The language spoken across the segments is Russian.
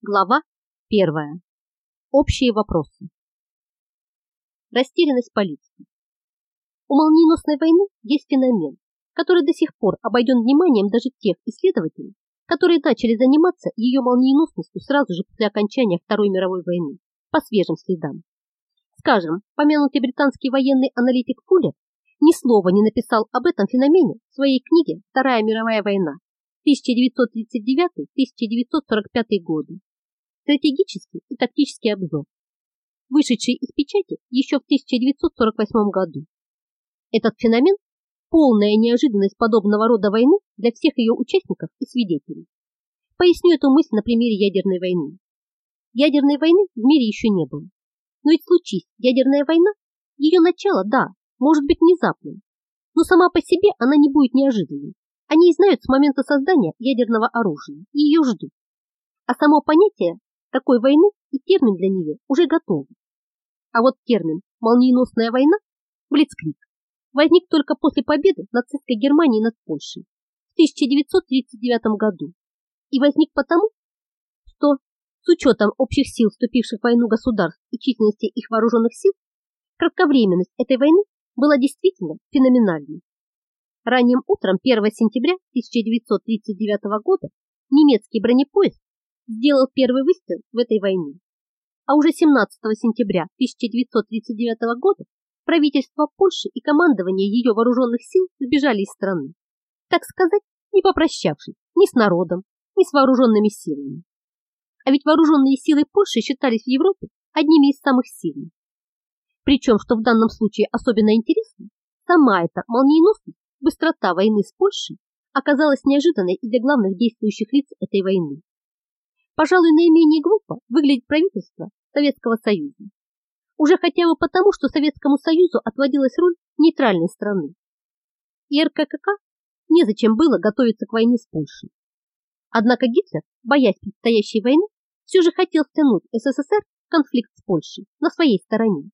Глава первая. Общие вопросы. Растерянность полиции. У молниеносной войны есть феномен, который до сих пор обойден вниманием даже тех исследователей, которые начали заниматься ее молниеносностью сразу же после окончания Второй мировой войны, по свежим следам. Скажем, помянутый британский военный аналитик Фуллер ни слова не написал об этом феномене в своей книге «Вторая мировая война» 1939-1945 годы стратегический и тактический обзор, вышедший из печати еще в 1948 году. Этот феномен – полная неожиданность подобного рода войны для всех ее участников и свидетелей. Поясню эту мысль на примере ядерной войны. Ядерной войны в мире еще не было. Но ведь случись ядерная война, ее начало, да, может быть внезапным, но сама по себе она не будет неожиданной. Они знают с момента создания ядерного оружия и ее ждут. А само понятие такой войны и термин для нее уже готов. А вот термин «молниеносная война» Блицкрик возник только после победы нацистской Германии над Польшей в 1939 году и возник потому, что с учетом общих сил, вступивших в войну государств и численности их вооруженных сил, кратковременность этой войны была действительно феноменальной. Ранним утром 1 сентября 1939 года немецкий бронепоезд сделал первый выстрел в этой войне. А уже 17 сентября 1939 года правительство Польши и командование ее вооруженных сил сбежали из страны, так сказать, не попрощавшись ни с народом, ни с вооруженными силами. А ведь вооруженные силы Польши считались в Европе одними из самых сильных. Причем, что в данном случае особенно интересно, сама эта молниеносность, быстрота войны с Польшей оказалась неожиданной и для главных действующих лиц этой войны. Пожалуй, наименее глупо выглядит правительство Советского Союза. Уже хотя бы потому, что Советскому Союзу отводилась роль нейтральной страны. И РККК незачем было готовиться к войне с Польшей. Однако Гитлер, боясь предстоящей войны, все же хотел втянуть СССР в конфликт с Польшей на своей стороне.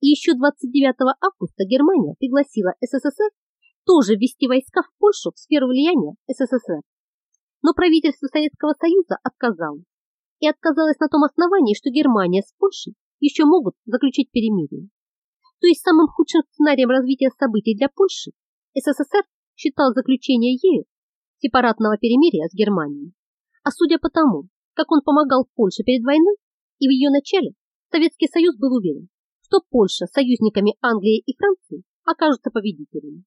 И еще 29 августа Германия пригласила СССР тоже ввести войска в Польшу в сферу влияния СССР но правительство Советского Союза отказалось. И отказалось на том основании, что Германия с Польшей еще могут заключить перемирие. То есть самым худшим сценарием развития событий для Польши СССР считал заключение ею сепаратного перемирия с Германией. А судя по тому, как он помогал Польше перед войной и в ее начале, Советский Союз был уверен, что Польша с союзниками Англии и Франции окажутся победителями.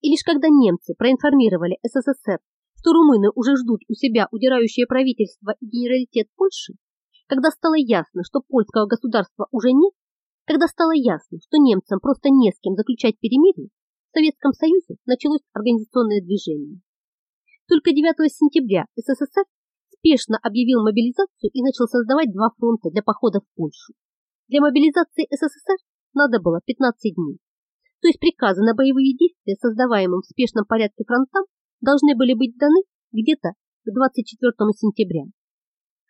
И лишь когда немцы проинформировали СССР что румыны уже ждут у себя удирающее правительство и генералитет Польши, когда стало ясно, что польского государства уже нет, когда стало ясно, что немцам просто не с кем заключать перемирие, в Советском Союзе началось организационное движение. Только 9 сентября СССР спешно объявил мобилизацию и начал создавать два фронта для похода в Польшу. Для мобилизации СССР надо было 15 дней. То есть приказы на боевые действия, создаваемым в спешном порядке фронтам, должны были быть даны где-то к 24 сентября.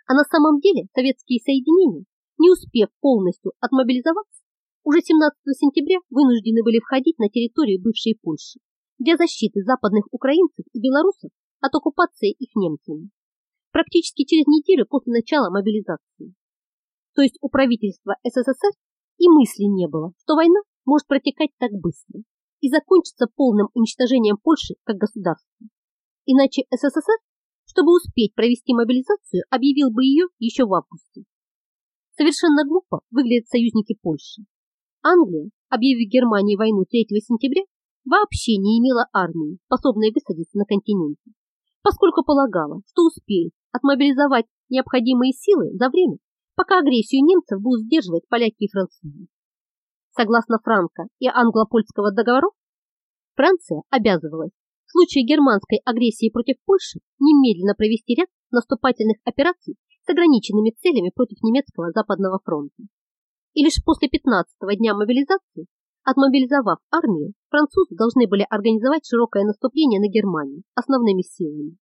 А на самом деле советские соединения, не успев полностью отмобилизоваться, уже 17 сентября вынуждены были входить на территорию бывшей Польши для защиты западных украинцев и белорусов от оккупации их немцами. Практически через неделю после начала мобилизации. То есть у правительства СССР и мысли не было, что война может протекать так быстро и закончится полным уничтожением Польши как государства. Иначе СССР, чтобы успеть провести мобилизацию, объявил бы ее еще в августе. Совершенно глупо выглядят союзники Польши. Англия, объявив Германии войну 3 сентября, вообще не имела армии, способной высадиться на континенте, поскольку полагала, что успеет отмобилизовать необходимые силы за время, пока агрессию немцев будут сдерживать поляки и французы. Согласно Франко и англо-польского договоров, Франция обязывалась в случае германской агрессии против Польши немедленно провести ряд наступательных операций с ограниченными целями против немецкого Западного фронта. И лишь после 15-го дня мобилизации, отмобилизовав армию, французы должны были организовать широкое наступление на Германию основными силами.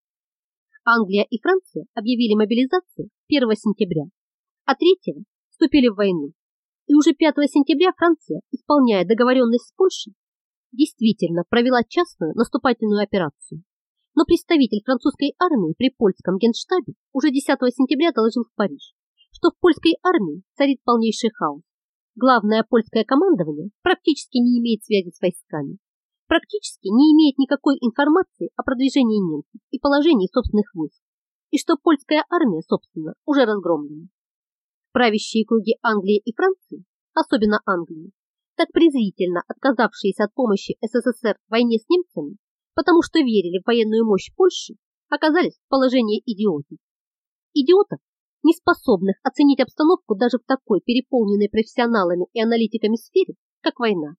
Англия и Франция объявили мобилизацию 1 сентября, а 3 вступили в войну и уже 5 сентября Франция, исполняя договоренность с Польшей, действительно провела частную наступательную операцию, Но представитель французской армии при польском генштабе уже 10 сентября доложил в Париж, что в польской армии царит полнейший хаос. Главное польское командование практически не имеет связи с войсками, практически не имеет никакой информации о продвижении немцев и положении собственных войск, и что польская армия, собственно, уже разгромлена. Правящие круги Англии и Франции, особенно Англии, так презрительно отказавшиеся от помощи СССР в войне с немцами, потому что верили в военную мощь Польши, оказались в положении идиотов. Идиотов, не способных оценить обстановку даже в такой переполненной профессионалами и аналитиками сфере, как война.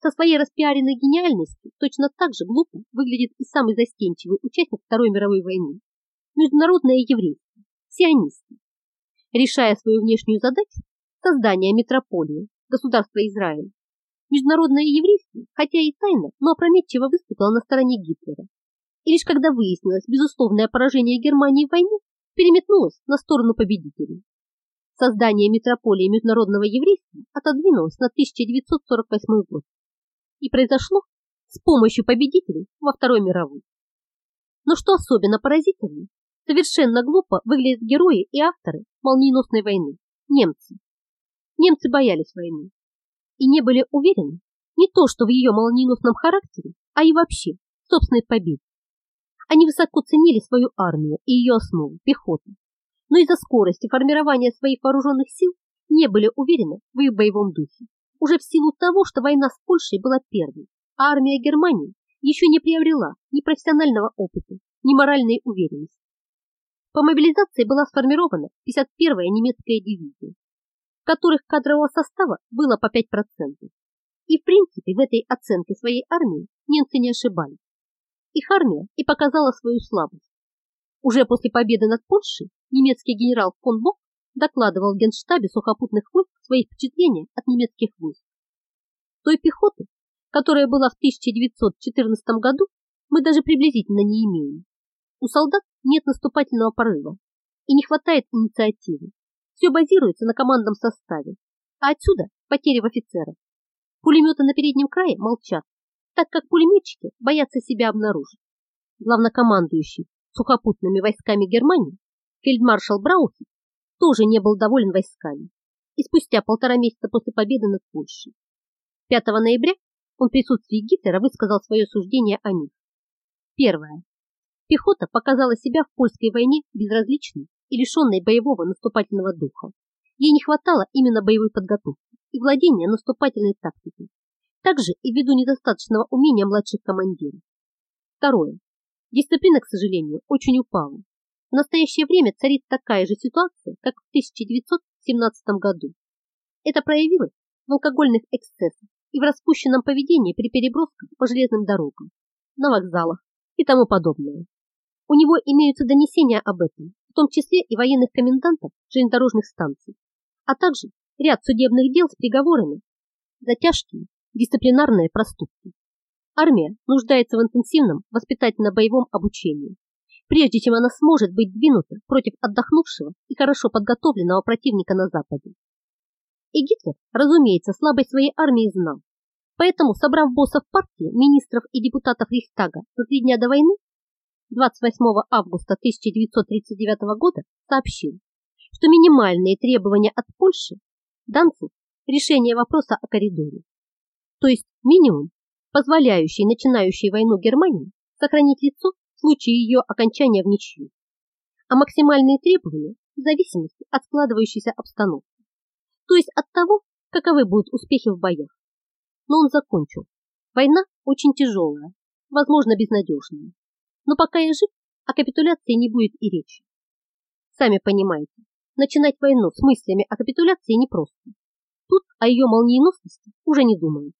Со своей распиаренной гениальностью точно так же глупо выглядит и самый застенчивый участник Второй мировой войны – международное еврейство, сионисты. Решая свою внешнюю задачу – создание метрополии, государства Израиль, международное еврейство, хотя и тайно, но опрометчиво выступило на стороне Гитлера. И лишь когда выяснилось безусловное поражение Германии в войне, переметнулось на сторону победителей. Создание метрополии международного еврейства отодвинулось на 1948 год и произошло с помощью победителей во Второй мировой. Но что особенно поразительно, совершенно глупо выглядят герои и авторы молниеносной войны – немцы. Немцы боялись войны и не были уверены не то что в ее молниеносном характере, а и вообще в собственной победе. Они высоко ценили свою армию и ее основу – пехоту, но из-за скорости формирования своих вооруженных сил не были уверены в их боевом духе. Уже в силу того, что война с Польшей была первой, а армия Германии еще не приобрела ни профессионального опыта, ни моральной уверенности. По мобилизации была сформирована 51-я немецкая дивизия, которых кадрового состава было по 5%. И в принципе в этой оценке своей армии немцы не ошибались. Их армия и показала свою слабость. Уже после победы над Польшей немецкий генерал фон Бок докладывал в Генштабе сухопутных войск свои впечатления от немецких войск. Той пехоты, которая была в 1914 году, мы даже приблизительно не имеем. У солдат нет наступательного порыва и не хватает инициативы. Все базируется на командном составе, а отсюда потери в офицерах. Пулеметы на переднем крае молчат, так как пулеметчики боятся себя обнаружить. Главнокомандующий сухопутными войсками Германии фельдмаршал Браухи тоже не был доволен войсками. И спустя полтора месяца после победы над Польшей, 5 ноября, он в присутствии Гитлера высказал свое суждение о них. Первое. Пехота показала себя в польской войне безразличной и лишенной боевого наступательного духа. Ей не хватало именно боевой подготовки и владения наступательной тактикой, также и ввиду недостаточного умения младших командиров. Второе. Дисциплина, к сожалению, очень упала. В настоящее время царит такая же ситуация, как в 1917 году. Это проявилось в алкогольных эксцессах и в распущенном поведении при перебросках по железным дорогам, на вокзалах и тому подобное. У него имеются донесения об этом, том числе и военных комендантов железнодорожных станций, а также ряд судебных дел с приговорами за тяжкие дисциплинарные проступки. Армия нуждается в интенсивном воспитательно-боевом обучении прежде чем она сможет быть двинута против отдохнувшего и хорошо подготовленного противника на Западе. И Гитлер, разумеется, слабость своей армии знал. Поэтому, собрав боссов партии, министров и депутатов Рейхстага за три дня до войны, 28 августа 1939 года сообщил, что минимальные требования от Польши – Данциг – решение вопроса о коридоре. То есть минимум, позволяющий начинающей войну Германии сохранить лицо в случае ее окончания в ничью, а максимальные требования в зависимости от складывающейся обстановки, то есть от того, каковы будут успехи в боях. Но он закончил. Война очень тяжелая, возможно, безнадежная. Но пока я жив, о капитуляции не будет и речи. Сами понимаете, начинать войну с мыслями о капитуляции непросто. Тут о ее молниеносности уже не думают.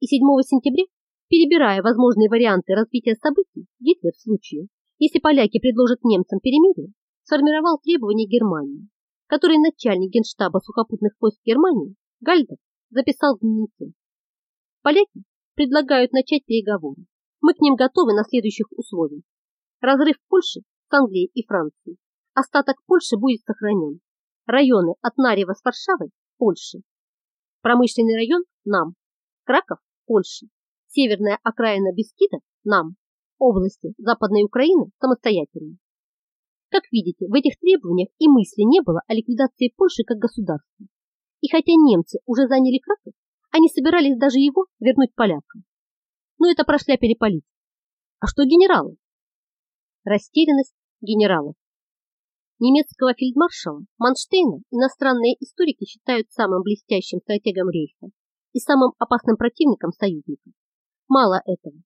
И 7 сентября Перебирая возможные варианты развития событий, Гитлер в случае, если поляки предложат немцам перемирие, сформировал требования Германии, которые начальник генштаба сухопутных войск Германии Гальдер записал в дневнике. Поляки предлагают начать переговоры. Мы к ним готовы на следующих условиях. Разрыв Польши с Англией и Францией. Остаток Польши будет сохранен. Районы от Нарева с Варшавой – Польши. Промышленный район – нам. Краков – Польша. Северная окраина Бескида – нам. области Западной Украины самостоятельно. Как видите, в этих требованиях и мысли не было о ликвидации Польши как государства. И хотя немцы уже заняли Краков, они собирались даже его вернуть полякам. Но это прошляпили полиция. А что генералы? Растерянность генералов. Немецкого фельдмаршала Манштейна иностранные историки считают самым блестящим стратегом рейха и самым опасным противником союзников. Мало этого.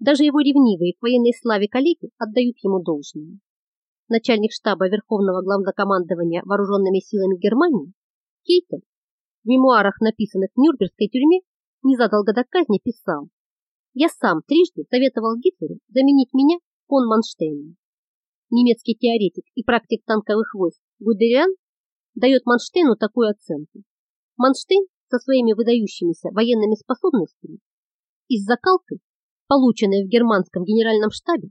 Даже его ревнивые к военной славе коллеги отдают ему должное. Начальник штаба Верховного главнокомандования вооруженными силами Германии Кейтель в мемуарах, написанных в Нюрнбергской тюрьме, незадолго до казни писал «Я сам трижды советовал Гитлеру заменить меня фон Манштейном. Немецкий теоретик и практик танковых войск Гудериан дает Манштейну такую оценку. Манштейн со своими выдающимися военными способностями и с закалкой, полученной в германском генеральном штабе,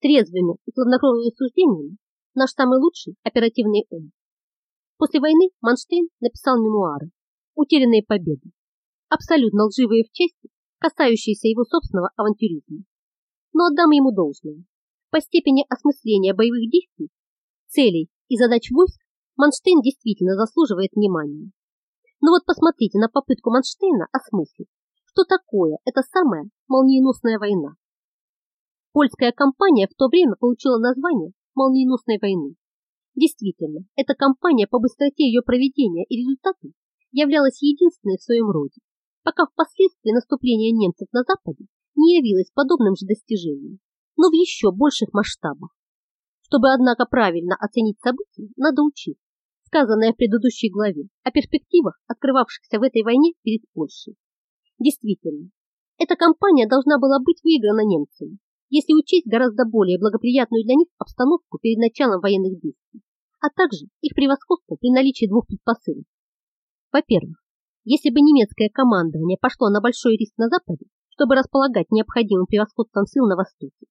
трезвыми и хладнокровными суждениями, наш самый лучший оперативный ум. После войны Манштейн написал мемуары «Утерянные победы», абсолютно лживые в чести, касающиеся его собственного авантюризма. Но отдам ему должное. По степени осмысления боевых действий, целей и задач войск Манштейн действительно заслуживает внимания. Но вот посмотрите на попытку Манштейна осмыслить, что такое эта самая молниеносная война. Польская кампания в то время получила название молниеносной войны. Действительно, эта кампания по быстроте ее проведения и результатам являлась единственной в своем роде, пока впоследствии наступление немцев на Западе не явилось подобным же достижением, но в еще больших масштабах. Чтобы, однако, правильно оценить события, надо учить сказанное в предыдущей главе о перспективах, открывавшихся в этой войне перед Польшей. Действительно, эта кампания должна была быть выиграна немцами, если учесть гораздо более благоприятную для них обстановку перед началом военных действий, а также их превосходство при наличии двух предпосылок. Во-первых, если бы немецкое командование пошло на большой риск на Западе, чтобы располагать необходимым превосходством сил на Востоке.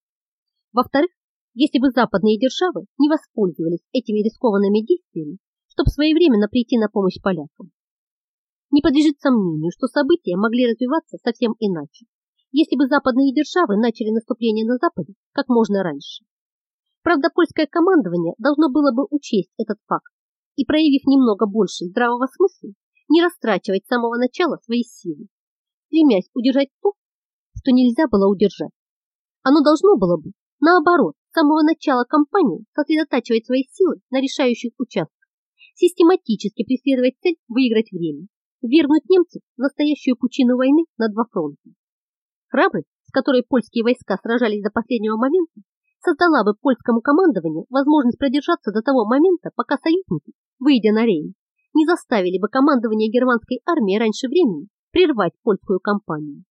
Во-вторых, если бы западные державы не воспользовались этими рискованными действиями, чтобы своевременно прийти на помощь полякам. Не подлежит сомнению, что события могли развиваться совсем иначе, если бы западные державы начали наступление на Западе как можно раньше. Правда, польское командование должно было бы учесть этот факт и, проявив немного больше здравого смысла, не растрачивать с самого начала свои силы, стремясь удержать то, что нельзя было удержать. Оно должно было бы, наоборот, с самого начала кампании сосредотачивать свои силы на решающих участках, систематически преследовать цель выиграть время ввергнуть немцев в настоящую пучину войны на два фронта. Храбрость, с которой польские войска сражались до последнего момента, создала бы польскому командованию возможность продержаться до того момента, пока союзники, выйдя на Рейн, не заставили бы командование германской армии раньше времени прервать польскую кампанию.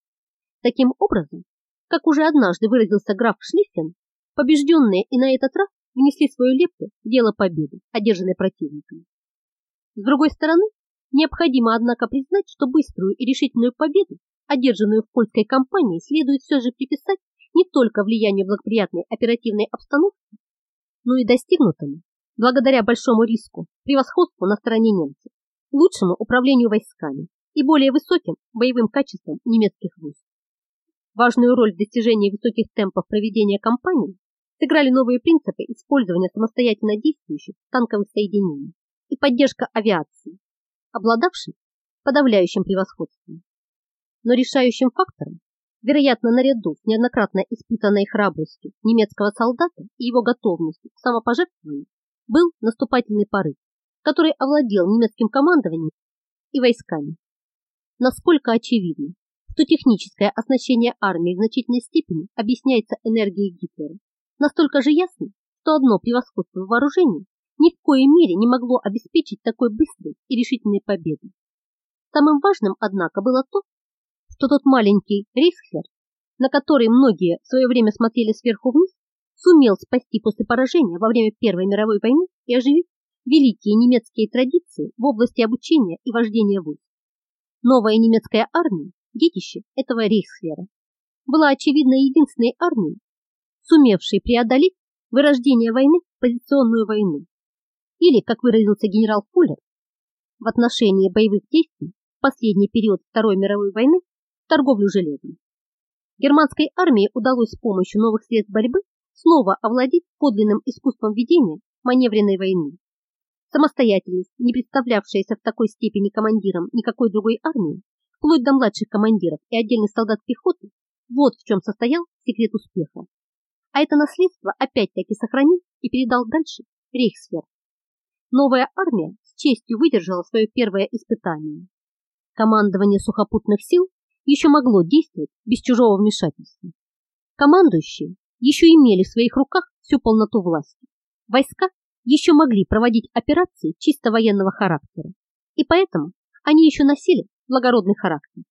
Таким образом, как уже однажды выразился граф Шлиффен, побежденные и на этот раз внесли свою лепту в дело победы, одержанной противниками. С другой стороны, Необходимо, однако, признать, что быструю и решительную победу, одержанную в польской кампании, следует все же приписать не только влиянию благоприятной оперативной обстановки, но и достигнутому, благодаря большому риску, превосходству на стороне немцев, лучшему управлению войсками и более высоким боевым качествам немецких войск. Важную роль в достижении высоких темпов проведения кампании сыграли новые принципы использования самостоятельно действующих танковых соединений и поддержка авиации, обладавший подавляющим превосходством. Но решающим фактором, вероятно, наряду с неоднократно испытанной храбростью немецкого солдата и его готовностью к самопожертвованию, был наступательный порыв, который овладел немецким командованием и войсками. Насколько очевидно, что техническое оснащение армии в значительной степени объясняется энергией Гитлера, настолько же ясно, что одно превосходство в вооружении ни в коей мере не могло обеспечить такой быстрой и решительной победы. Самым важным, однако, было то, что тот маленький Рейхсхер, на который многие в свое время смотрели сверху вниз, сумел спасти после поражения во время Первой мировой войны и оживить великие немецкие традиции в области обучения и вождения войск. Новая немецкая армия, детище этого Рейхсхера, была очевидно единственной армией, сумевшей преодолеть вырождение войны в позиционную войну или, как выразился генерал Фуллер, в отношении боевых действий в последний период Второй мировой войны торговлю железом. германской армии удалось с помощью новых средств борьбы снова овладеть подлинным искусством ведения маневренной войны. Самостоятельность, не представлявшаяся в такой степени командиром никакой другой армии, вплоть до младших командиров и отдельных солдат пехоты, вот в чем состоял секрет успеха. А это наследство опять-таки сохранил и передал дальше Рейхсфер. Новая армия с честью выдержала свое первое испытание. Командование сухопутных сил еще могло действовать без чужого вмешательства. Командующие еще имели в своих руках всю полноту власти. Войска еще могли проводить операции чисто военного характера, и поэтому они еще носили благородный характер.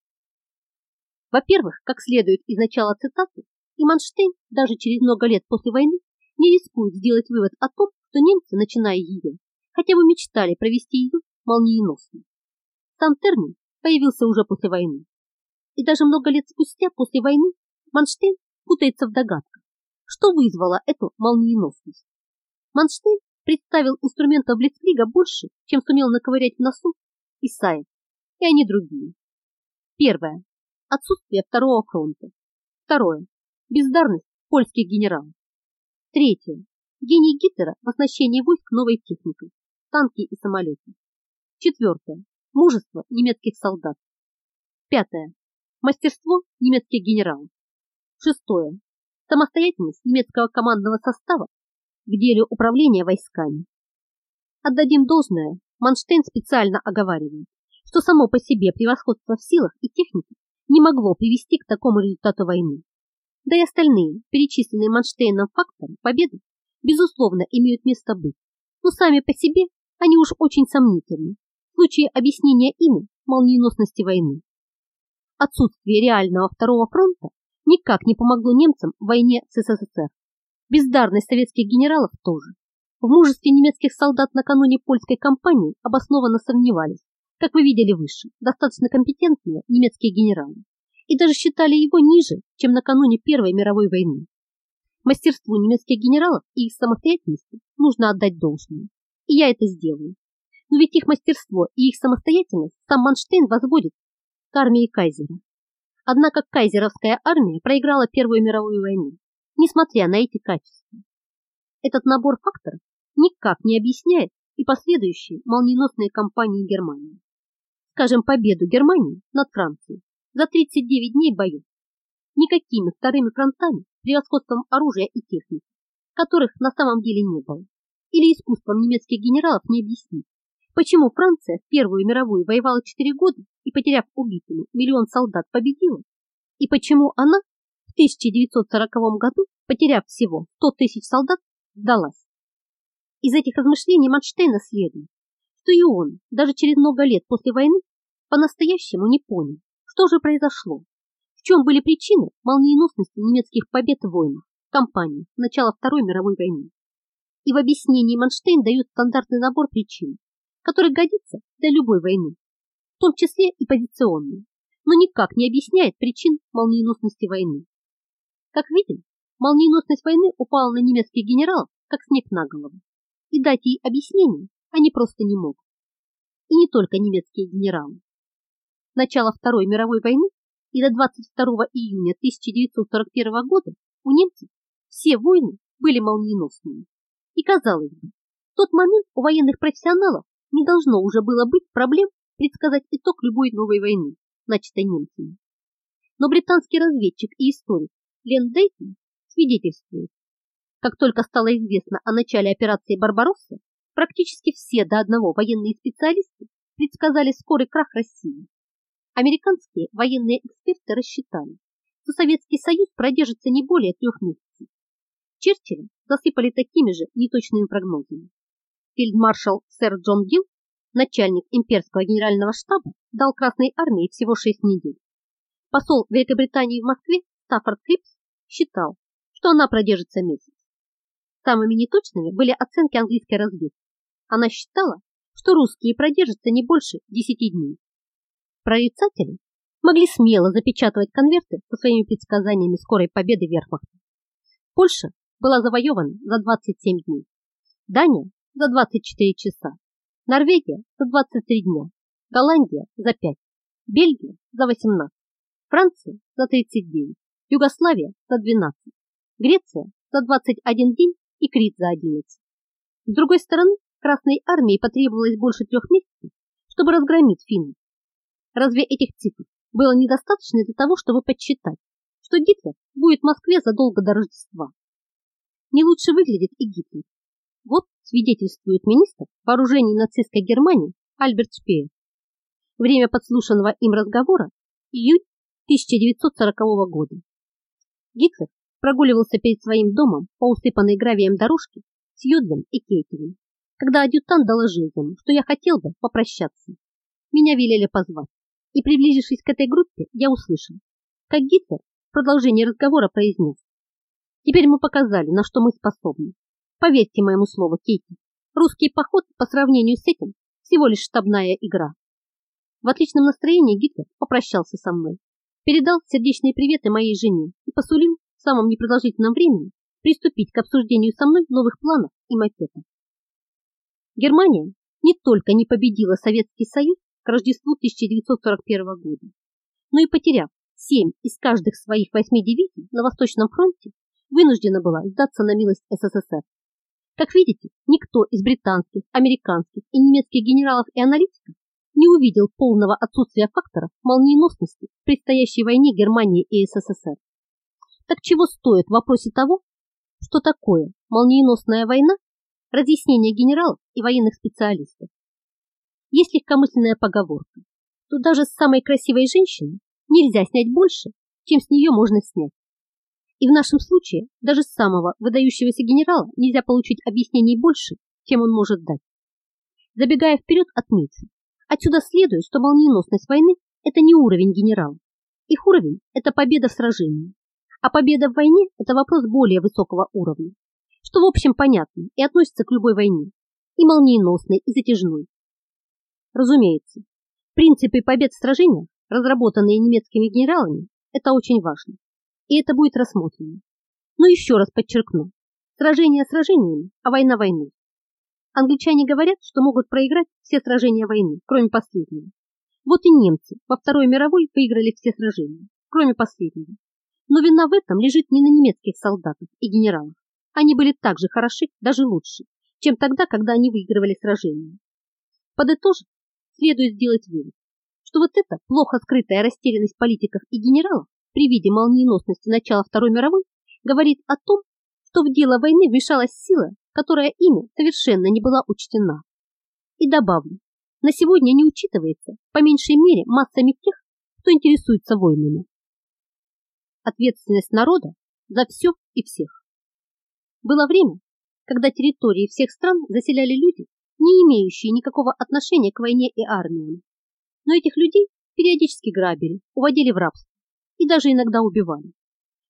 Во-первых, как следует из начала цитаты, и Манштейн даже через много лет после войны не рискует сделать вывод о том, что немцы, начиная ее, хотя бы мечтали провести ее молниеносно. Сам термин появился уже после войны. И даже много лет спустя после войны Манштейн путается в догадках, что вызвало эту молниеносность. Манштейн представил инструментов Блицкрига больше, чем сумел наковырять в носу Исаев, и они другие. Первое. Отсутствие второго фронта. Второе. Бездарность польских генералов. Третье. Гений Гитлера в оснащении войск новой техникой, танки и самолеты. Четвертое. Мужество немецких солдат. Пятое. Мастерство немецких генералов. Шестое. Самостоятельность немецкого командного состава к делу управления войсками. Отдадим должное, Манштейн специально оговаривает, что само по себе превосходство в силах и технике не могло привести к такому результату войны. Да и остальные, перечисленные Манштейном факторы победы, безусловно, имеют место быть, но сами по себе они уж очень сомнительны в случае объяснения ими молниеносности войны. Отсутствие реального второго фронта никак не помогло немцам в войне с СССР. Бездарность советских генералов тоже. В мужестве немецких солдат накануне польской кампании обоснованно сомневались, как вы видели выше, достаточно компетентные немецкие генералы, и даже считали его ниже, чем накануне Первой мировой войны. Мастерству немецких генералов и их самостоятельности нужно отдать должное, и я это сделаю. Но ведь их мастерство и их самостоятельность сам Манштейн возводит к армии Кайзера. Однако кайзеровская армия проиграла Первую мировую войну, несмотря на эти качества. Этот набор факторов никак не объясняет и последующие молниеносные кампании Германии скажем, победу Германии над Францией за 39 дней боев. Никакими вторыми фронтами, превосходством оружия и техники, которых на самом деле не было, или искусством немецких генералов не объяснить, почему Франция в Первую мировую воевала 4 года потеряв убитыми миллион солдат, победила, и почему она в 1940 году, потеряв всего 100 тысяч солдат, сдалась. Из этих размышлений Манштейна следует, что и он, даже через много лет после войны, по-настоящему не понял, что же произошло, в чем были причины молниеносности немецких побед в войнах, кампании начала Второй мировой войны. И в объяснении Манштейн дает стандартный набор причин, который годится для любой войны, в том числе и позиционной, но никак не объясняет причин молниеносности войны. Как видим, молниеносность войны упала на немецких генералов, как снег на голову, и дать ей объяснение они просто не могут. И не только немецкие генералы. Начало Второй мировой войны и до 22 июня 1941 года у немцев все войны были молниеносными. И казалось бы, в тот момент у военных профессионалов не должно уже было быть проблем предсказать итог любой новой войны, начатой немцами. Но британский разведчик и историк Лен Дейтон свидетельствует, как только стало известно о начале операции «Барбаросса», Практически все до одного военные специалисты предсказали скорый крах России. Американские военные эксперты рассчитали, что Советский Союз продержится не более трех месяцев. Черчилля засыпали такими же неточными прогнозами. Фельдмаршал сэр Джон Гилл, начальник имперского генерального штаба, дал Красной армии всего шесть недель. Посол Великобритании в Москве Стаффорд Крипс считал, что она продержится месяц. Самыми неточными были оценки английской разведки. Она считала, что русские продержатся не больше 10 дней. Прорицатели могли смело запечатывать конверты со своими предсказаниями скорой победы вермахта. Польша была завоевана за 27 дней, Дания за 24 часа, Норвегия за 23 дня, Голландия за 5, Бельгия за 18, Франция за 39, Югославия за 12, Греция за 21 день и Крит за 11. С другой стороны, Красной армии потребовалось больше трех месяцев, чтобы разгромить финнов. Разве этих цифр было недостаточно для того, чтобы подсчитать, что Гитлер будет в Москве задолго до Рождества? Не лучше выглядит и Гитлер. Вот свидетельствует министр вооружений нацистской Германии Альберт Шпеер. Время подслушанного им разговора – июнь 1940 года. Гитлер прогуливался перед своим домом по усыпанной гравием дорожке с Юдлем и Кейтелем, когда адъютант доложил ему, что я хотел бы попрощаться. Меня велели позвать, и, приблизившись к этой группе, я услышал, как Гитлер в продолжении разговора произнес. Теперь мы показали, на что мы способны. Поверьте моему слову, Кейти, русский поход по сравнению с этим всего лишь штабная игра. В отличном настроении Гитлер попрощался со мной, передал сердечные приветы моей жене и посулил в самом непродолжительном времени приступить к обсуждению со мной новых планов и макетов. Германия не только не победила Советский Союз к Рождеству 1941 года, но и потеряв семь из каждых своих восьми дивизий на Восточном фронте, вынуждена была сдаться на милость СССР. Как видите, никто из британских, американских и немецких генералов и аналитиков не увидел полного отсутствия факторов молниеносности в предстоящей войне Германии и СССР. Так чего стоит в вопросе того, что такое молниеносная война, разъяснение генералов и военных специалистов? Есть легкомысленная поговорка, что даже с самой красивой женщины нельзя снять больше, чем с нее можно снять. И в нашем случае даже с самого выдающегося генерала нельзя получить объяснений больше, чем он может дать. Забегая вперед, отмечу. Отсюда следует, что молниеносность войны – это не уровень генерала. Их уровень – это победа в сражении. А победа в войне – это вопрос более высокого уровня, что в общем понятно и относится к любой войне, и молниеносной, и затяжной. Разумеется, принципы побед в сражениях, разработанные немецкими генералами, это очень важно, и это будет рассмотрено. Но еще раз подчеркну, сражение сражениями, а война войной. Англичане говорят, что могут проиграть все сражения войны, кроме последнего. Вот и немцы во Второй мировой выиграли все сражения, кроме последнего. Но вина в этом лежит не на немецких солдатах и генералах. Они были так же хороши, даже лучше, чем тогда, когда они выигрывали сражения. Подытожив, следует сделать вывод, что вот эта плохо скрытая растерянность политиков и генералов при виде молниеносности начала Второй мировой говорит о том, что в дело войны вмешалась сила, которая ими совершенно не была учтена. И добавлю, на сегодня не учитывается, по меньшей мере, массами тех, кто интересуется войнами. Ответственность народа за все и всех. Было время, когда территории всех стран заселяли люди, не имеющие никакого отношения к войне и армии. Но этих людей периодически грабили, уводили в рабство и даже иногда убивали.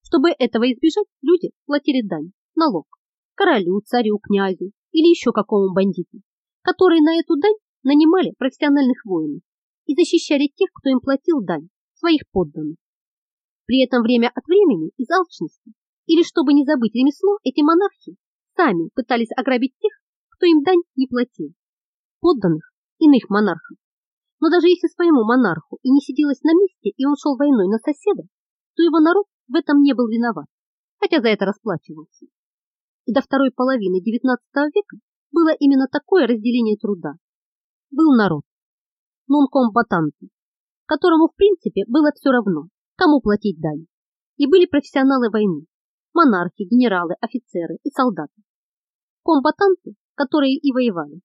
Чтобы этого избежать, люди платили дань, налог, королю, царю, князю или еще какому бандиту, которые на эту дань нанимали профессиональных воинов и защищали тех, кто им платил дань, своих подданных. При этом время от времени из алчности или чтобы не забыть ремесло, эти монархи сами пытались ограбить тех, кто им дань не платил, подданных иных монархов. Но даже если своему монарху и не сиделось на месте, и он шел войной на соседа, то его народ в этом не был виноват, хотя за это расплачивался. И до второй половины XIX века было именно такое разделение труда. Был народ, нон-комбатанты, которому в принципе было все равно, кому платить дань. И были профессионалы войны, монархи, генералы, офицеры и солдаты. Комбатанты которые и воевали.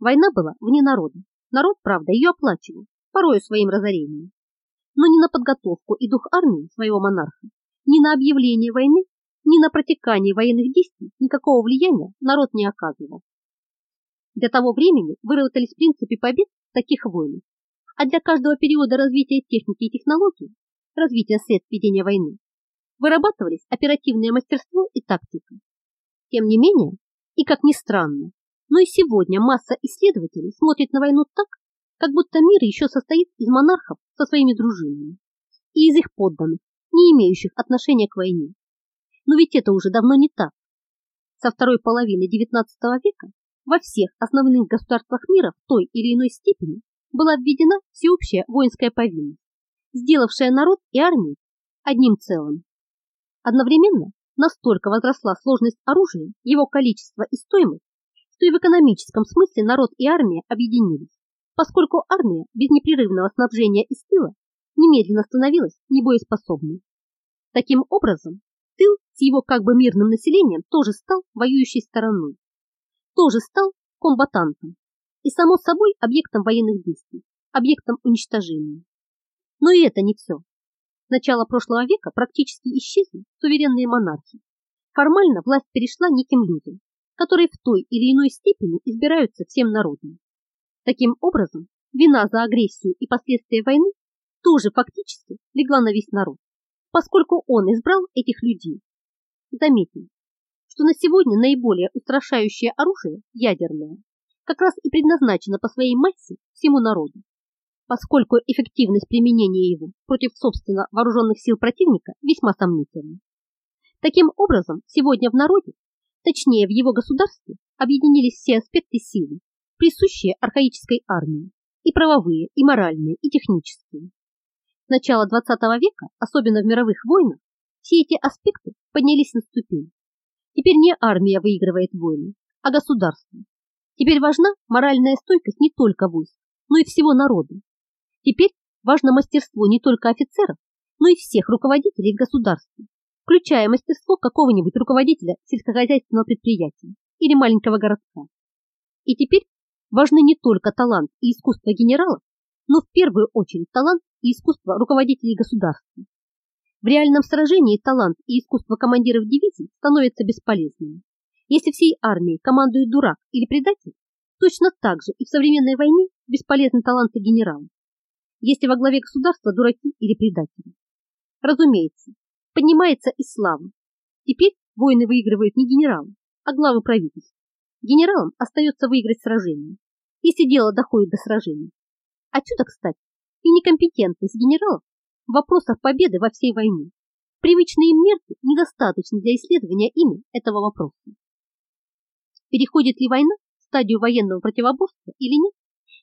Война была вне народа. Народ, правда, ее оплачивал, порою своим разорением. Но ни на подготовку и дух армии своего монарха, ни на объявление войны, ни на протекание военных действий никакого влияния народ не оказывал. Для того времени выработались принципы побед таких войнах, а для каждого периода развития техники и технологий, развития средств ведения войны, вырабатывались оперативное мастерство и тактика. Тем не менее, и, как ни странно, но и сегодня масса исследователей смотрит на войну так, как будто мир еще состоит из монархов со своими дружинами и из их подданных, не имеющих отношения к войне. Но ведь это уже давно не так. Со второй половины XIX века во всех основных государствах мира в той или иной степени была введена всеобщая воинская повинность, сделавшая народ и армию одним целым. Одновременно настолько возросла сложность оружия, его количество и стоимость, что и в экономическом смысле народ и армия объединились, поскольку армия без непрерывного снабжения из тыла немедленно становилась небоеспособной. Таким образом, тыл с его как бы мирным населением тоже стал воюющей стороной, тоже стал комбатантом и, само собой, объектом военных действий, объектом уничтожения. Но и это не все. С начала прошлого века практически исчезли суверенные монархии. Формально власть перешла неким людям, которые в той или иной степени избираются всем народом. Таким образом, вина за агрессию и последствия войны тоже фактически легла на весь народ, поскольку он избрал этих людей. Заметим, что на сегодня наиболее устрашающее оружие, ядерное, как раз и предназначено по своей массе всему народу, поскольку эффективность применения его против собственно вооруженных сил противника весьма сомнительна. Таким образом, сегодня в народе, точнее в его государстве, объединились все аспекты силы, присущие архаической армии, и правовые, и моральные, и технические. С начала XX века, особенно в мировых войнах, все эти аспекты поднялись на ступень. Теперь не армия выигрывает войны, а государство. Теперь важна моральная стойкость не только войск, но и всего народа. Теперь важно мастерство не только офицеров, но и всех руководителей в государстве, включая мастерство какого-нибудь руководителя сельскохозяйственного предприятия или маленького городка. И теперь важны не только талант и искусство генералов, но в первую очередь талант и искусство руководителей государства. В реальном сражении талант и искусство командиров дивизий становятся бесполезными. Если всей армией командует дурак или предатель, точно так же и в современной войне бесполезны таланты генералов. Если во главе государства дураки или предатели. Разумеется, поднимается и слава. Теперь войны выигрывают не генералы, а главы правительств. Генералам остается выиграть сражение, если дело доходит до сражения. Отсюда, кстати, и некомпетентность генералов в вопросах победы во всей войне. Привычные им мерки недостаточны для исследования ими этого вопроса. Переходит ли война в стадию военного противоборства или нет,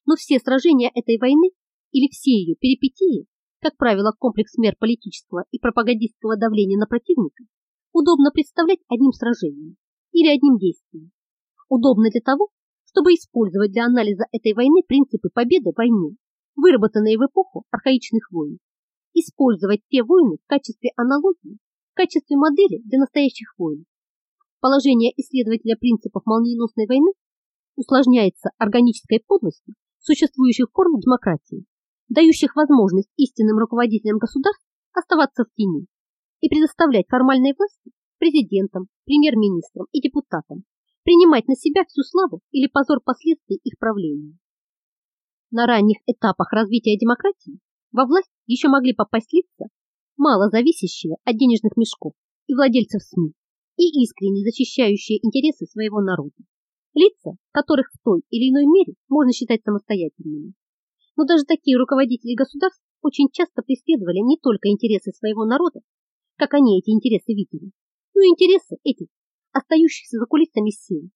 но все сражения этой войны или все ее перипетии, как правило, комплекс мер политического и пропагандистского давления на противника, удобно представлять одним сражением или одним действием. Удобно для того, чтобы использовать для анализа этой войны принципы победы в войне выработанные в эпоху архаичных войн, использовать те войны в качестве аналогии, в качестве модели для настоящих войн. Положение исследователя принципов молниеносной войны усложняется органической подлостью существующих форм демократии, дающих возможность истинным руководителям государств оставаться в тени и предоставлять формальной власти президентам, премьер-министрам и депутатам принимать на себя всю славу или позор последствий их правления. На ранних этапах развития демократии во власть еще могли попасть лица, мало зависящие от денежных мешков и владельцев СМИ, и искренне защищающие интересы своего народа. Лица, которых в той или иной мере можно считать самостоятельными. Но даже такие руководители государств очень часто преследовали не только интересы своего народа, как они эти интересы видели, но и интересы этих, остающихся за кулисами сил,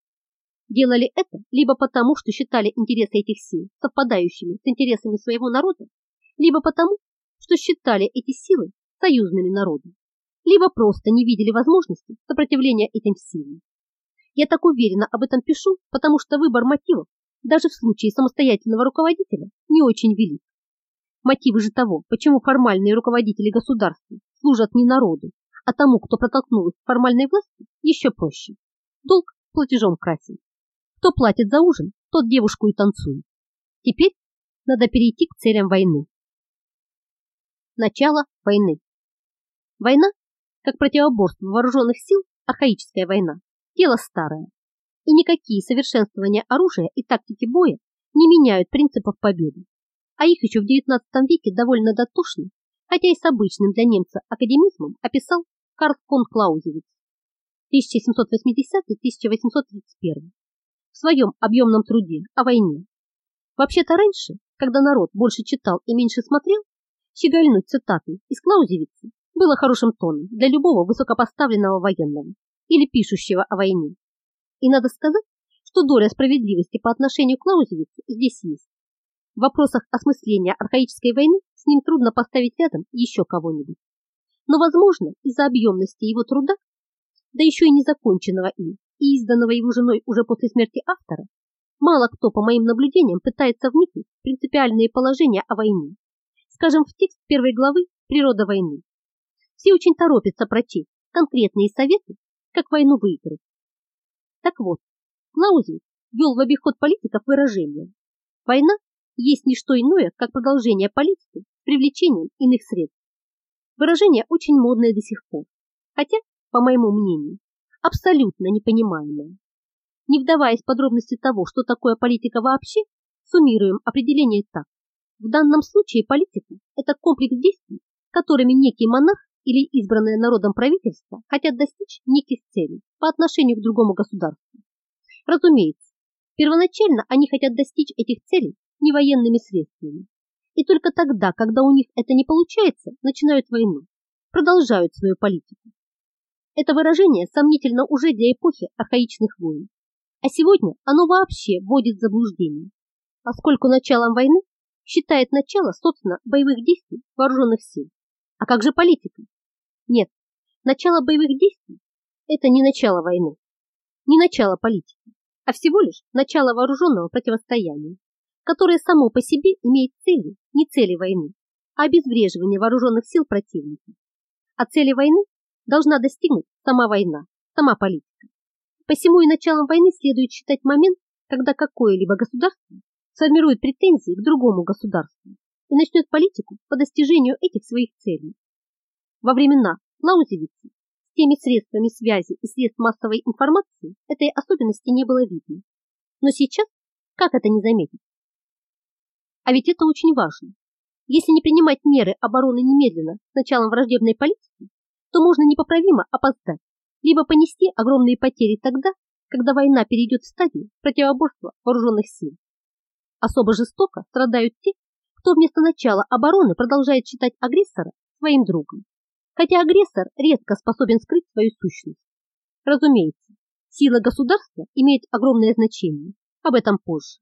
делали это либо потому, что считали интересы этих сил совпадающими с интересами своего народа, либо потому, что считали эти силы союзными народу, либо просто не видели возможности сопротивления этим силам. Я так уверенно об этом пишу, потому что выбор мотивов даже в случае самостоятельного руководителя не очень велик. Мотивы же того, почему формальные руководители государства служат не народу, а тому, кто протолкнул их к формальной власти, еще проще. Долг платежом красен. Кто платит за ужин, тот девушку и танцует. Теперь надо перейти к целям войны. Начало войны. Война, как противоборство вооруженных сил, архаическая война, дело старое. И никакие совершенствования оружия и тактики боя не меняют принципов победы. А их еще в XIX веке довольно дотошно, хотя и с обычным для немца академизмом описал Карл фон Клаузевиц 1780-1831 в своем объемном труде о войне. Вообще-то раньше, когда народ больше читал и меньше смотрел, щегольнуть цитаты из Клаузевица было хорошим тоном для любого высокопоставленного военного или пишущего о войне. И надо сказать, что доля справедливости по отношению к Клаузевицу здесь есть. В вопросах осмысления архаической войны с ним трудно поставить рядом еще кого-нибудь. но, возможно, из-за объемности его труда, да еще и незаконченного им и изданного его женой уже после смерти автора, мало кто, по моим наблюдениям, пытается вникнуть в принципиальные положения о войне. Скажем, в текст первой главы «Природа войны». Все очень торопятся прочесть конкретные советы, как войну выиграть. Так вот, Клаузевич ввел в обиход политиков выражение «Война есть не что иное, как продолжение политики с привлечением иных средств». Выражение очень модное до сих пор, хотя, по моему мнению, абсолютно непонимаемое. Не вдаваясь в подробности того, что такое политика вообще, суммируем определение так. В данном случае политика – это комплекс действий, которыми некий монарх или избранное народом правительство хотят достичь неких целей по отношению к другому государству. Разумеется, первоначально они хотят достичь этих целей не военными средствами. И только тогда, когда у них это не получается, начинают войну, продолжают свою политику. Это выражение сомнительно уже для эпохи архаичных войн. А сегодня оно вообще вводит в заблуждение, поскольку началом войны считает начало, собственно, боевых действий вооруженных сил. А как же политика? Нет, начало боевых действий – это не начало войны, не начало политики, а всего лишь начало вооруженного противостояния, которое само по себе имеет цели не цели войны, а обезвреживание вооруженных сил противника. А цели войны должна достигнуть сама война, сама политика. Посему и началом войны следует считать момент, когда какое-либо государство сформирует претензии к другому государству и начнет политику по достижению этих своих целей. Во времена Клаузевица с теми средствами связи и средств массовой информации этой особенности не было видно. Но сейчас как это не заметить? А ведь это очень важно. Если не принимать меры обороны немедленно с началом враждебной политики, то можно непоправимо опоздать, либо понести огромные потери тогда, когда война перейдет в стадию противоборства вооруженных сил. Особо жестоко страдают те, кто вместо начала обороны продолжает считать агрессора своим другом хотя агрессор редко способен скрыть свою сущность. Разумеется, сила государства имеет огромное значение, об этом позже.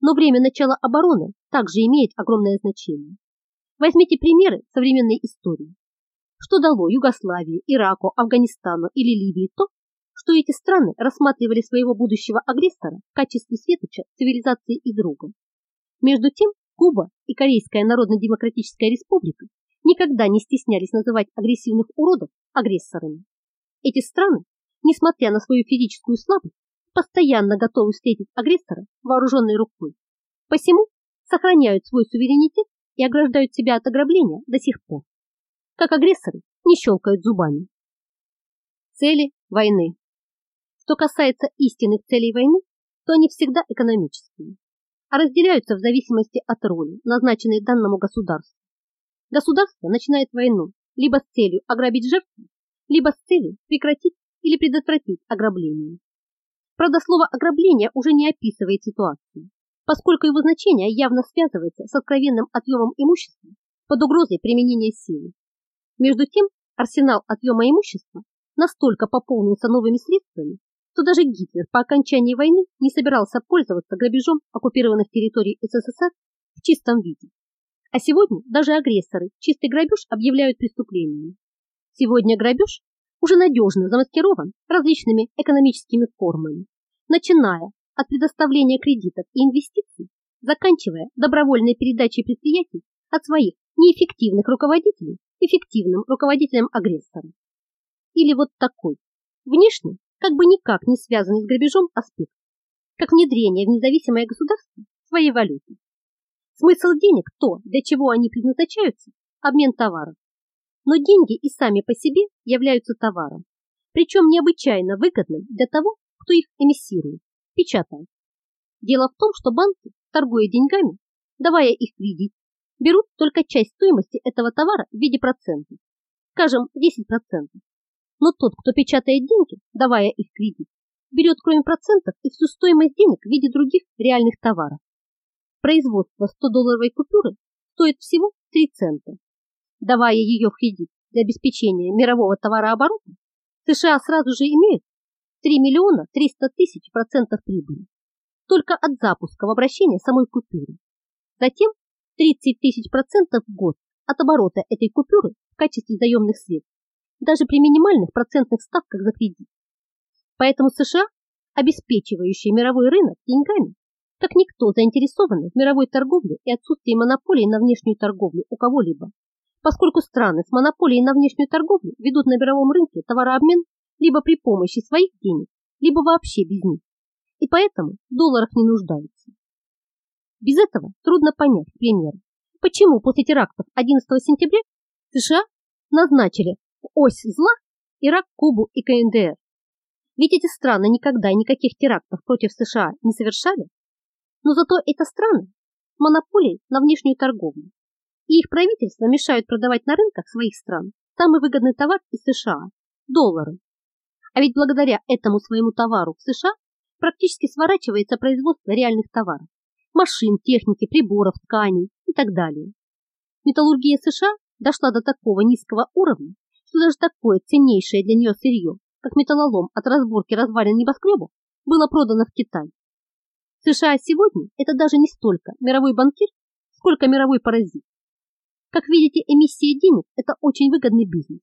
Но время начала обороны также имеет огромное значение. Возьмите примеры современной истории. Что дало Югославии, Ираку, Афганистану или Ливии то, что эти страны рассматривали своего будущего агрессора в качестве светоча цивилизации и друга. Между тем, Куба и Корейская Народно-Демократическая Республика никогда не стеснялись называть агрессивных уродов агрессорами. Эти страны, несмотря на свою физическую слабость, постоянно готовы встретить агрессора вооруженной рукой. Посему сохраняют свой суверенитет и ограждают себя от ограбления до сих пор. Как агрессоры не щелкают зубами. Цели войны. Что касается истинных целей войны, то они всегда экономические, а разделяются в зависимости от роли, назначенной данному государству. Государство начинает войну либо с целью ограбить жертву, либо с целью прекратить или предотвратить ограбление. Правда, слово «ограбление» уже не описывает ситуацию, поскольку его значение явно связывается с откровенным отъемом имущества под угрозой применения силы. Между тем, арсенал отъема имущества настолько пополнился новыми средствами, что даже Гитлер по окончании войны не собирался пользоваться грабежом оккупированных территорий СССР в чистом виде. А сегодня даже агрессоры чистый грабеж объявляют преступлением. Сегодня грабеж уже надежно замаскирован различными экономическими формами, начиная от предоставления кредитов и инвестиций, заканчивая добровольной передачей предприятий от своих неэффективных руководителей эффективным руководителям агрессора. Или вот такой, внешне как бы никак не связанный с грабежом аспект, как внедрение в независимое государство своей валюты. Смысл денег – то, для чего они предназначаются – обмен товаров. Но деньги и сами по себе являются товаром, причем необычайно выгодным для того, кто их эмиссирует, печатает. Дело в том, что банки, торгуя деньгами, давая их кредит, берут только часть стоимости этого товара в виде процентов, скажем, 10%. Но тот, кто печатает деньги, давая их кредит, берет кроме процентов и всю стоимость денег в виде других реальных товаров. Производство 100-долларовой купюры стоит всего 3 цента. Давая ее в кредит для обеспечения мирового товарооборота, США сразу же имеют 3 миллиона 300 тысяч процентов прибыли только от запуска в обращение самой купюры. Затем 30 тысяч процентов в год от оборота этой купюры в качестве заемных средств, даже при минимальных процентных ставках за кредит. Поэтому США, обеспечивающие мировой рынок деньгами, как никто заинтересованы в мировой торговле и отсутствии монополии на внешнюю торговлю у кого-либо, поскольку страны с монополией на внешнюю торговлю ведут на мировом рынке товарообмен либо при помощи своих денег, либо вообще без них, и поэтому в долларах не нуждаются. Без этого трудно понять, к примеру, почему после терактов 11 сентября США назначили в ось зла Ирак, Кубу и КНДР. Ведь эти страны никогда никаких терактов против США не совершали, но зато это страны с монополией на внешнюю торговлю, и их правительства мешают продавать на рынках своих стран самый выгодный товар из США – доллары. А ведь благодаря этому своему товару в США практически сворачивается производство реальных товаров машин, техники, приборов, тканей и так далее. Металлургия США дошла до такого низкого уровня, что даже такое ценнейшее для нее сырье, как металлолом от разборки развалин небоскребов, было продано в Китай. США сегодня – это даже не столько мировой банкир, сколько мировой паразит. Как видите, эмиссия денег – это очень выгодный бизнес,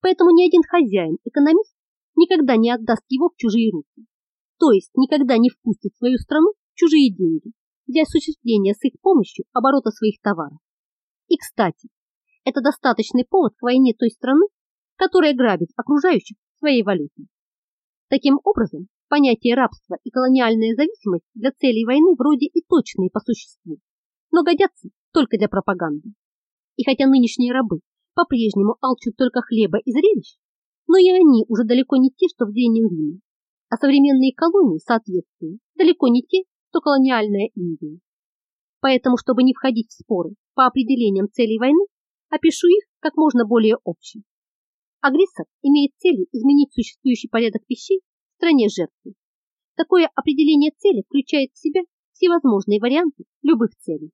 поэтому ни один хозяин, экономист никогда не отдаст его в чужие руки, то есть никогда не впустит в свою страну чужие деньги для осуществления с их помощью оборота своих товаров. И, кстати, это достаточный повод к войне той страны, которая грабит окружающих своей валютой. Таким образом, понятие рабства и колониальная зависимость для целей войны вроде и точные по существу, но годятся только для пропаганды. И хотя нынешние рабы по-прежнему алчут только хлеба и зрелищ, но и они уже далеко не те, что в Древнем Риме, а современные колонии, соответственно, далеко не те, что колониальная Индия. Поэтому, чтобы не входить в споры по определениям целей войны, опишу их как можно более общим. Агрессор имеет целью изменить существующий порядок вещей в стране жертвы. Такое определение цели включает в себя всевозможные варианты любых целей.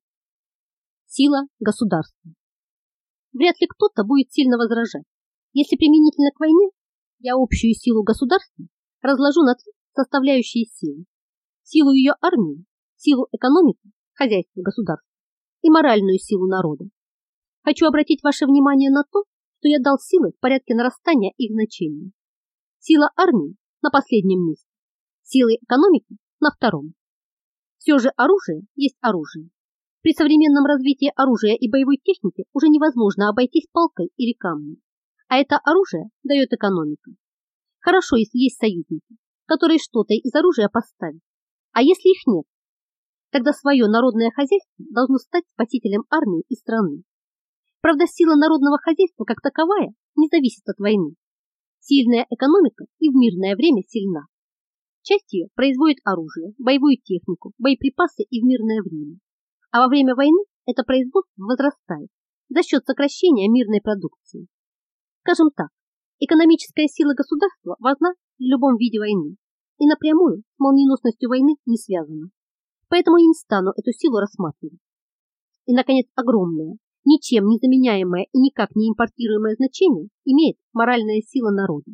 Сила государства. Вряд ли кто-то будет сильно возражать, если применительно к войне я общую силу государства разложу на три составляющие силы силу ее армии, силу экономики, хозяйства государства и моральную силу народа. Хочу обратить ваше внимание на то, что я дал силы в порядке нарастания их значения. Сила армии на последнем месте, силы экономики на втором. Все же оружие есть оружие. При современном развитии оружия и боевой техники уже невозможно обойтись палкой или камнем. А это оружие дает экономика. Хорошо, если есть союзники, которые что-то из оружия поставят, а если их нет? Тогда свое народное хозяйство должно стать спасителем армии и страны. Правда, сила народного хозяйства как таковая не зависит от войны. Сильная экономика и в мирное время сильна. Часть ее производит оружие, боевую технику, боеприпасы и в мирное время. А во время войны это производство возрастает за счет сокращения мирной продукции. Скажем так, экономическая сила государства важна в любом виде войны и напрямую с молниеносностью войны не связано. Поэтому я не стану эту силу рассматривать. И, наконец, огромное, ничем не заменяемое и никак не импортируемое значение имеет моральная сила народа.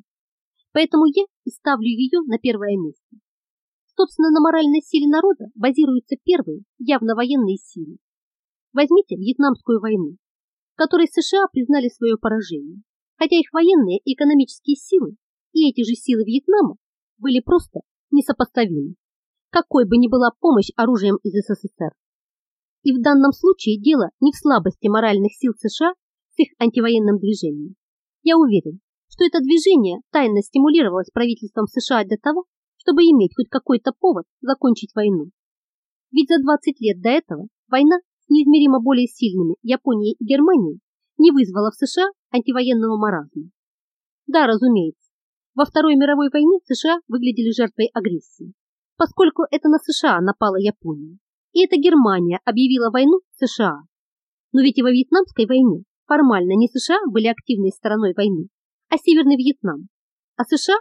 Поэтому я и ставлю ее на первое место. Собственно, на моральной силе народа базируются первые явно военные силы. Возьмите Вьетнамскую войну, которой США признали свое поражение, хотя их военные и экономические силы и эти же силы Вьетнама были просто несопоставимы, какой бы ни была помощь оружием из СССР. И в данном случае дело не в слабости моральных сил США с их антивоенным движением. Я уверен, что это движение тайно стимулировалось правительством США для того, чтобы иметь хоть какой-то повод закончить войну. Ведь за 20 лет до этого война с неизмеримо более сильными Японией и Германией не вызвала в США антивоенного маразма. Да, разумеется, во Второй мировой войне США выглядели жертвой агрессии, поскольку это на США напала Япония, и это Германия объявила войну США. Но ведь и во Вьетнамской войне формально не США были активной стороной войны, а Северный Вьетнам, а США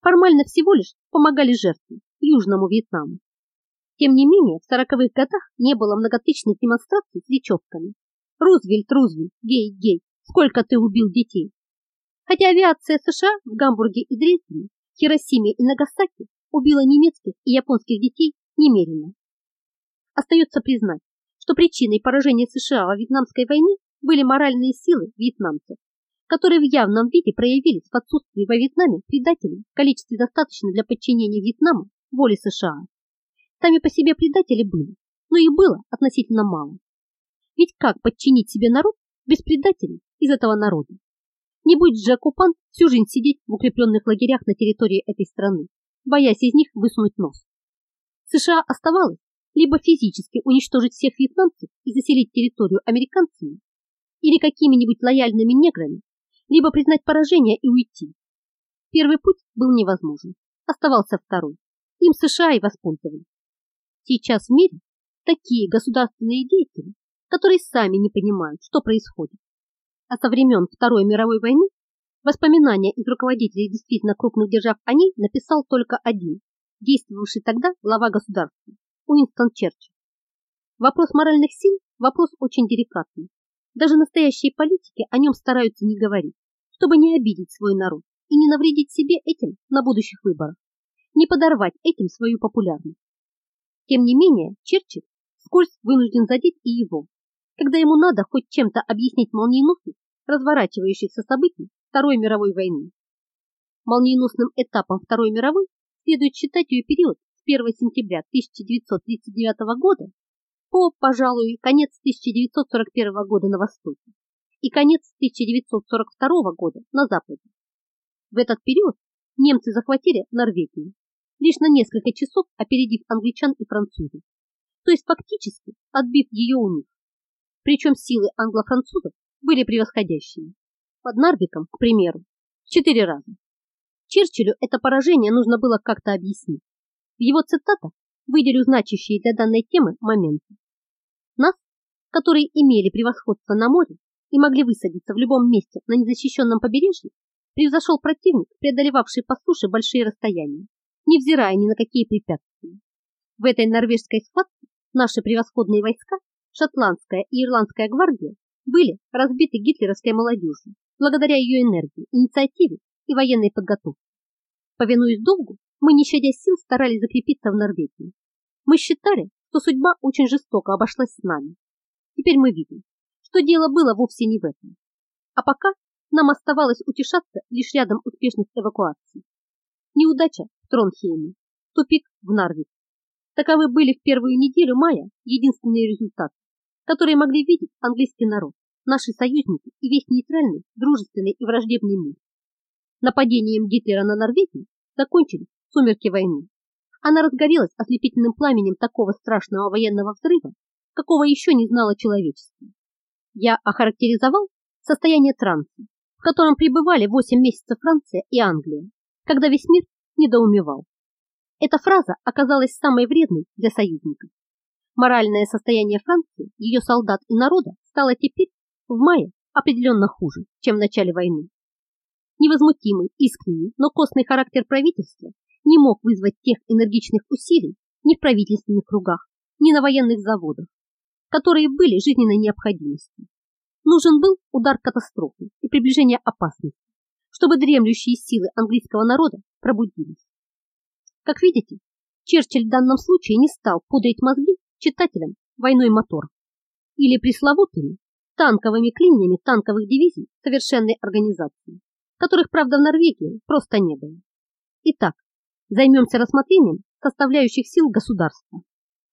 формально всего лишь помогали жертве, Южному Вьетнаму. Тем не менее, в 40-х годах не было многотысячных демонстраций с речевками «Рузвельт, Рузвельт, гей, гей, сколько ты убил детей?» Хотя авиация США в Гамбурге и Дрездене, Хиросиме и Нагасаки убила немецких и японских детей немерено. Остается признать, что причиной поражения США во Вьетнамской войне были моральные силы вьетнамцев, которые в явном виде проявились в отсутствии во Вьетнаме предателей в количестве достаточно для подчинения Вьетнама воле США. Сами по себе предатели были, но их было относительно мало. Ведь как подчинить себе народ без предателей из этого народа? Не будет же оккупант всю жизнь сидеть в укрепленных лагерях на территории этой страны, боясь из них высунуть нос. США оставалось либо физически уничтожить всех вьетнамцев и заселить территорию американцами, или какими-нибудь лояльными неграми, либо признать поражение и уйти. Первый путь был невозможен, оставался второй. Им США и воспользовались. Сейчас в мире такие государственные деятели, которые сами не понимают, что происходит. А со времен Второй мировой войны воспоминания из руководителей действительно крупных держав о ней написал только один, действовавший тогда глава государства, Уинстон Черчилль. Вопрос моральных сил – вопрос очень деликатный. Даже настоящие политики о нем стараются не говорить, чтобы не обидеть свой народ и не навредить себе этим на будущих выборах, не подорвать этим свою популярность. Тем не менее, Черчилль вскользь вынужден задеть и его, когда ему надо хоть чем-то объяснить молниеносность разворачивающихся событий Второй мировой войны. Молниеносным этапом Второй мировой следует считать ее период 1 сентября 1939 года по, пожалуй, конец 1941 года на Востоке и конец 1942 года на Западе. В этот период немцы захватили Норвегию, лишь на несколько часов опередив англичан и французов, то есть фактически отбив ее у них. Причем силы англо-французов были превосходящими. Под Нарвиком, к примеру, в четыре раза. Черчиллю это поражение нужно было как-то объяснить. В его цитатах выделю значащие для данной темы моменты. Нас, которые имели превосходство на море и могли высадиться в любом месте на незащищенном побережье, превзошел противник, преодолевавший по суше большие расстояния, невзирая ни на какие препятствия. В этой норвежской схватке наши превосходные войска, шотландская и ирландская гвардия, были разбиты гитлеровской молодежью благодаря ее энергии, инициативе и военной подготовке. Повинуясь долгу, мы, не щадя сил, старались закрепиться в Норвегии. Мы считали, что судьба очень жестоко обошлась с нами. Теперь мы видим, что дело было вовсе не в этом. А пока нам оставалось утешаться лишь рядом успешных эвакуаций. Неудача в Тронхейме, тупик в Нарвик. Таковы были в первую неделю мая единственные результаты, которые могли видеть английский народ, наши союзники и весь нейтральный, дружественный и враждебный мир. Нападением Гитлера на Норвегию закончились сумерки войны. Она разгорелась ослепительным пламенем такого страшного военного взрыва, какого еще не знало человечество. Я охарактеризовал состояние транса, в котором пребывали 8 месяцев Франция и Англия, когда весь мир недоумевал. Эта фраза оказалась самой вредной для союзников. Моральное состояние Франции, ее солдат и народа стало теперь, в мае, определенно хуже, чем в начале войны. Невозмутимый, искренний, но костный характер правительства не мог вызвать тех энергичных усилий ни в правительственных кругах, ни на военных заводах, которые были жизненной необходимостью. Нужен был удар катастрофы и приближение опасности, чтобы дремлющие силы английского народа пробудились. Как видите, Черчилль в данном случае не стал пудрить мозги читателям войной мотор или пресловутыми танковыми клиньями танковых дивизий совершенной организации, которых, правда, в Норвегии просто не было. Итак, Займемся рассмотрением составляющих сил государства.